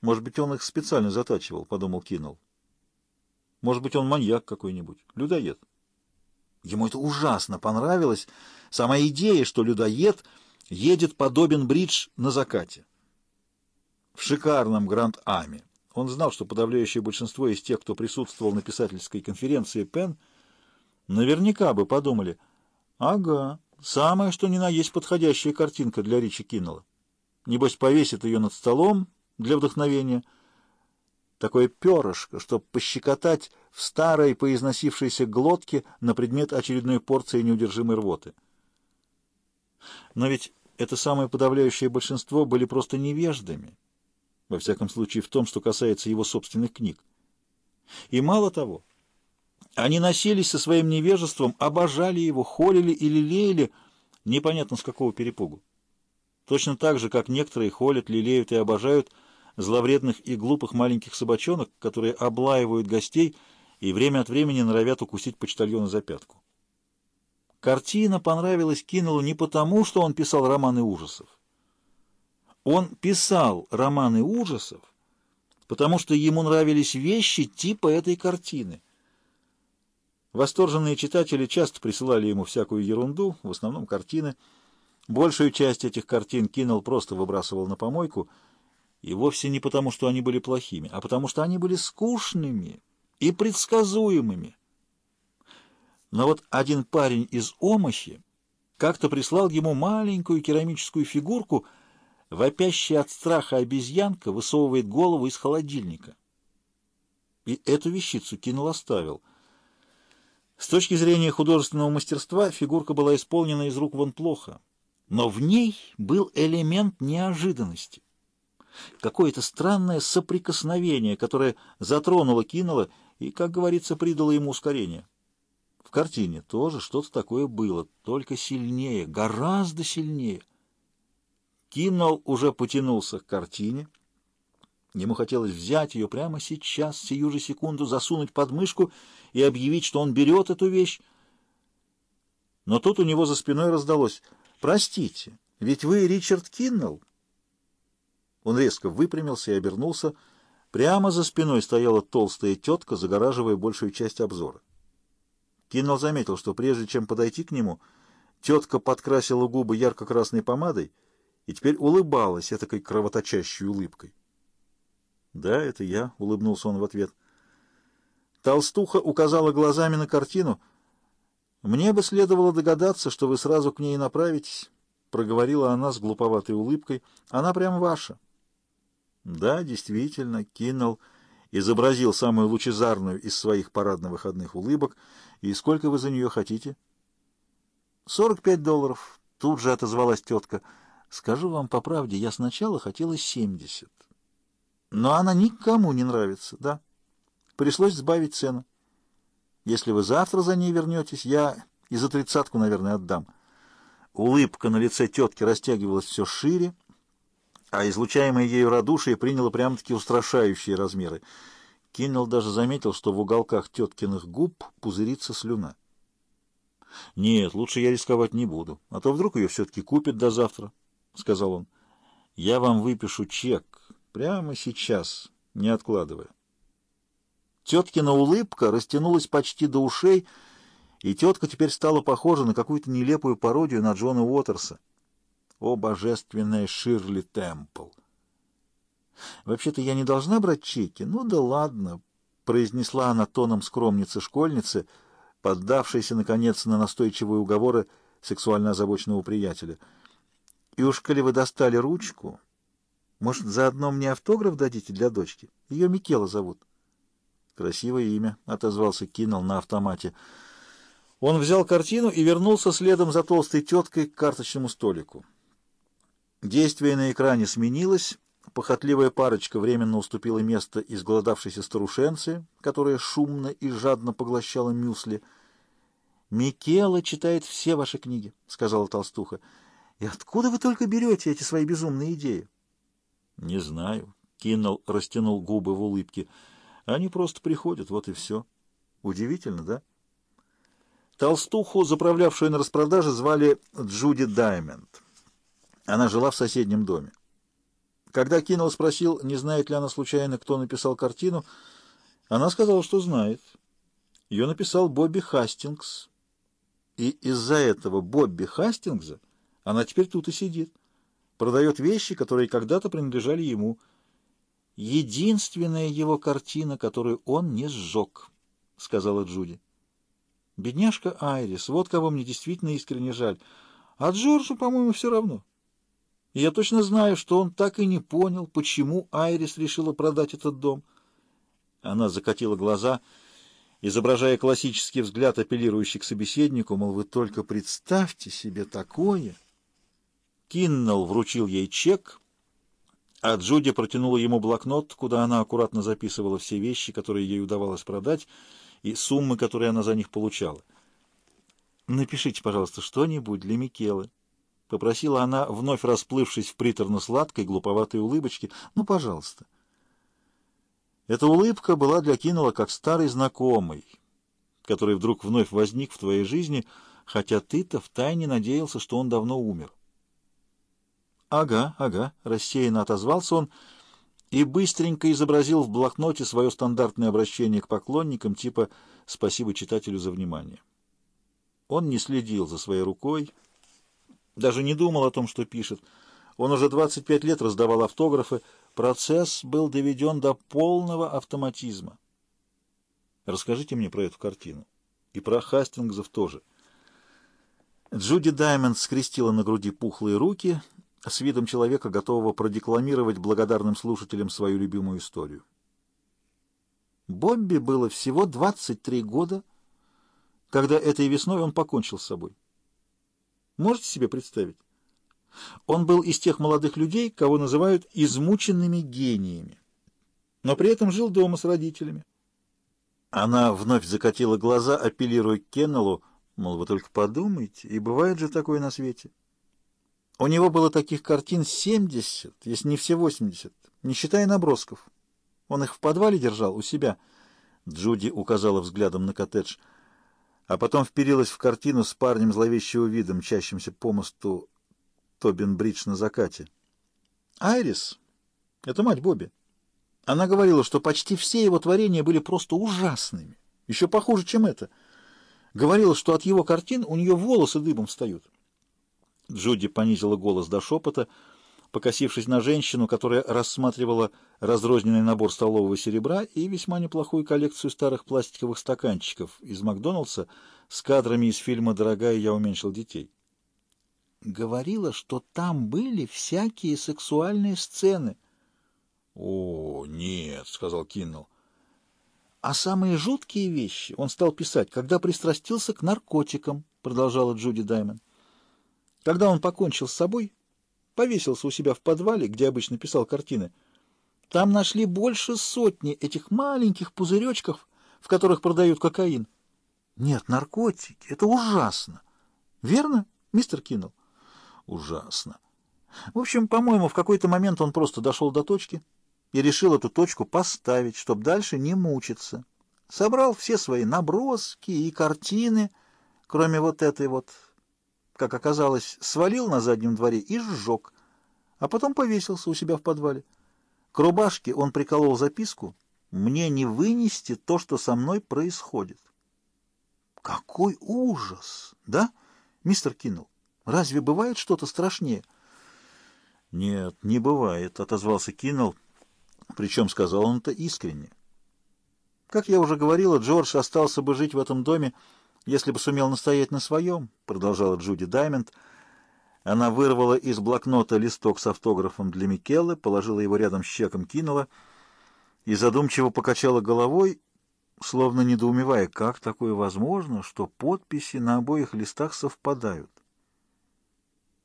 Может быть, он их специально затачивал, подумал Киннелл. Может быть, он маньяк какой-нибудь, людоед. Ему это ужасно понравилось. Сама идея, что людоед едет подобен бридж на закате. В шикарном Гранд-Аме. Он знал, что подавляющее большинство из тех, кто присутствовал на писательской конференции Пен, наверняка бы подумали, ага, самое что ни на есть подходящая картинка для Ричи Киннелла. Небось, повесит ее над столом для вдохновения. Такое перышко, чтобы пощекотать в старой поизносившейся глотке на предмет очередной порции неудержимой рвоты. Но ведь это самое подавляющее большинство были просто невеждами, во всяком случае в том, что касается его собственных книг. И мало того, они носились со своим невежеством, обожали его, холили и лелеяли, непонятно с какого перепугу. Точно так же, как некоторые холят, лелеют и обожают зловредных и глупых маленьких собачонок, которые облаивают гостей и время от времени норовят укусить почтальона за пятку. Картина понравилась Киннеллу не потому, что он писал романы ужасов. Он писал романы ужасов, потому что ему нравились вещи типа этой картины. Восторженные читатели часто присылали ему всякую ерунду, в основном картины. Большую часть этих картин Киннелл просто выбрасывал на помойку, и вовсе не потому, что они были плохими, а потому что они были скучными и предсказуемыми. Но вот один парень из Омахи как-то прислал ему маленькую керамическую фигурку, вопящая от страха обезьянка высовывает голову из холодильника. И эту вещицу Киннелл оставил. С точки зрения художественного мастерства фигурка была исполнена из рук вон плохо, но в ней был элемент неожиданности. Какое-то странное соприкосновение, которое затронуло Киннелла и, как говорится, придало ему ускорение. В картине тоже что-то такое было, только сильнее, гораздо сильнее. Киннелл уже потянулся к картине. Ему хотелось взять ее прямо сейчас, сию же секунду, засунуть под мышку и объявить, что он берет эту вещь. Но тут у него за спиной раздалось «Простите, ведь вы Ричард Киннелл?» Он резко выпрямился и обернулся. Прямо за спиной стояла толстая тетка, загораживая большую часть обзора. Киннелл заметил, что прежде чем подойти к нему, тетка подкрасила губы ярко-красной помадой и теперь улыбалась этакой кровоточащей улыбкой. «Да, это я», — улыбнулся он в ответ. Толстуха указала глазами на картину. «Мне бы следовало догадаться, что вы сразу к ней направитесь», — проговорила она с глуповатой улыбкой. «Она прям ваша». Да, действительно, Киннелл изобразил самую лучезарную из своих парадно-выходных улыбок. И сколько вы за нее хотите? «Сорок пять долларов», — тут же отозвалась тетка. «Скажу вам по правде, я сначала хотела семьдесят. Но она никому не нравится, да. Пришлось сбавить цену. Если вы завтра за ней вернетесь, я и за тридцатку, наверное, отдам». Улыбка на лице тетки растягивалась все шире, а излучаемое ею радушие приняло прямо-таки устрашающие размеры. Киннелл даже заметил, что в уголках теткиных губ пузырится слюна. «Нет, лучше я рисковать не буду, а то вдруг ее все-таки купят до завтра», — сказал он. «Я вам выпишу чек прямо сейчас, не откладывая». Теткина улыбка растянулась почти до ушей, и тетка теперь стала похожа на какую-то нелепую пародию на Джона Уотерса. О, божественная Ширли Темпл! Вообще-то я не должна брать чеки. Ну да ладно, произнесла она тоном скромницы-школьницы, поддавшейся, наконец, на настойчивые уговоры сексуально озабоченного приятеля. И уж коли вы достали ручку, может, заодно мне автограф дадите для дочки? Ее Микела зовут. Красивое имя, — отозвался Киннелл на автомате. Он взял картину и вернулся следом за толстой теткой к карточному столику. Действие на экране сменилось, похотливая парочка временно уступила место изголодавшейся старушенце, которая шумно и жадно поглощала мюсли. «Микела читает все ваши книги», — сказала толстуха. «И откуда вы только берете эти свои безумные идеи?» «Не знаю», — Киннелл растянул губы в улыбке. «Они просто приходят, вот и все. Удивительно, да?» Толстуху, заправлявшую на распродаже, звали Джуди Даймонд. Она жила в соседнем доме. Когда Киннелл спросил, не знает ли она случайно, кто написал картину, она сказала, что знает. Ее написал Бобби Хастингс. И из-за этого Бобби Хастингса она теперь тут и сидит. Продает вещи, которые когда-то принадлежали ему. Единственная его картина, которую он не сжег, — сказала Джуди. Бедняжка Айрис, вот кого мне действительно искренне жаль. А Джорджу, по-моему, все равно. И я точно знаю, что он так и не понял, почему Айрис решила продать этот дом. Она закатила глаза, изображая классический взгляд, апеллирующий к собеседнику, мол, вы только представьте себе такое. Киннелл вручил ей чек, а Джуди протянула ему блокнот, куда она аккуратно записывала все вещи, которые ей удавалось продать, и суммы, которые она за них получала. «Напишите, пожалуйста, что-нибудь для Микелы». — попросила она, вновь расплывшись в приторно-сладкой, глуповатой улыбочке. — Ну, пожалуйста. Эта улыбка была для Кинола как старый знакомый, который вдруг вновь возник в твоей жизни, хотя ты-то втайне надеялся, что он давно умер. — Ага, ага, — рассеянно отозвался он и быстренько изобразил в блокноте свое стандартное обращение к поклонникам, типа «Спасибо читателю за внимание». Он не следил за своей рукой, — даже не думал о том, что пишет. Он уже 25 лет раздавал автографы. Процесс был доведен до полного автоматизма. Расскажите мне про эту картину. И про Хастингзов тоже. Джуди Даймонд скрестила на груди пухлые руки с видом человека, готового продекламировать благодарным слушателям свою любимую историю. Бобби было всего 23 года, когда этой весной он покончил с собой. Можете себе представить? Он был из тех молодых людей, кого называют измученными гениями, но при этом жил дома с родителями. Она вновь закатила глаза, апеллируя к Кеннеллу, мол, вы только подумайте, и бывает же такое на свете. У него было таких картин 70, если не все 80, не считая набросков. Он их в подвале держал у себя. Джуди указала взглядом на коттедж — а потом вперилась в картину с парнем зловещего вида, мчащимся по мосту Тобин-Бридж на закате. Айрис — это мать Бобби. Она говорила, что почти все его творения были просто ужасными, еще похуже, чем это. Говорила, что от его картин у нее волосы дыбом встают. Джуди понизила голос до шепота — покосившись на женщину, которая рассматривала разрозненный набор столового серебра и весьма неплохую коллекцию старых пластиковых стаканчиков из Макдоналдса с кадрами из фильма «Дорогая, я уменьшил детей». Говорила, что там были всякие сексуальные сцены. — О, нет, — сказал Киннелл. — А самые жуткие вещи он стал писать, когда пристрастился к наркотикам, — продолжала Джуди Даймон. Когда он покончил с собой повесился у себя в подвале, где обычно писал картины. Там нашли больше сотни этих маленьких пузыречков, в которых продают кокаин. Нет, наркотики — это ужасно. Верно, мистер Киннелл? Ужасно. В общем, по-моему, в какой-то момент он просто дошел до точки и решил эту точку поставить, чтобы дальше не мучиться. Собрал все свои наброски и картины, кроме вот этой вот как оказалось, свалил на заднем дворе и сжег, а потом повесился у себя в подвале. К рубашке он приколол записку «Мне не вынести то, что со мной происходит». Какой ужас! Да, мистер Киннелл? Разве бывает что-то страшнее? Нет, не бывает, отозвался Киннелл, причем сказал он это искренне. Как я уже говорила, Джордж остался бы жить в этом доме, если бы сумел настоять на своем, продолжала Джуди Даймонд, она вырвала из блокнота листок с автографом для Микеллы, положила его рядом с чеком, кинула и задумчиво покачала головой, словно недоумевая, как такое возможно, что подписи на обоих листах совпадают.